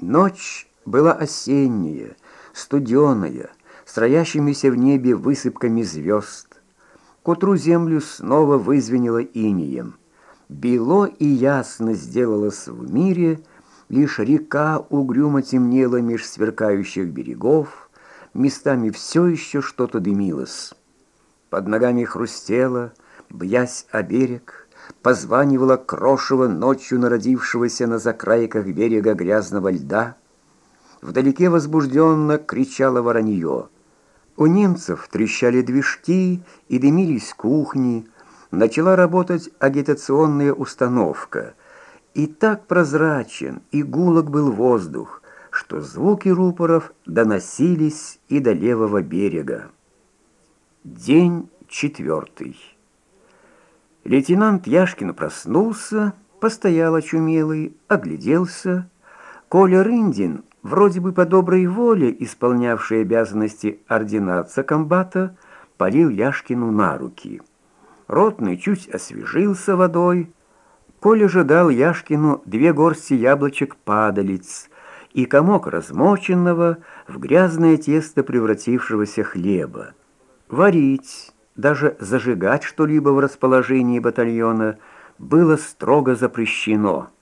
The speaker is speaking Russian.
Ночь была осенняя, студеная, с в небе высыпками звезд. К утру землю снова вызвенело инием. Бело и ясно сделалось в мире, лишь река угрюмо темнела меж сверкающих берегов, местами все еще что-то дымилось. Под ногами хрустело, бьясь о берег, позванивала крошево ночью народившегося на закрайках берега грязного льда. Вдалеке возбужденно кричало воронье. У немцев трещали движки и дымились кухни, начала работать агитационная установка. И так прозрачен и был воздух, что звуки рупоров доносились и до левого берега. День четвертый. Лейтенант Яшкин проснулся, постоял очумелый, огляделся. Коля Рындин, вроде бы по доброй воле исполнявший обязанности ординарца комбата, полил Яшкину на руки. Ротный чуть освежился водой. Коля же дал Яшкину две горсти яблочек падалиц и комок размоченного в грязное тесто превратившегося хлеба. Варить даже зажигать что-либо в расположении батальона было строго запрещено –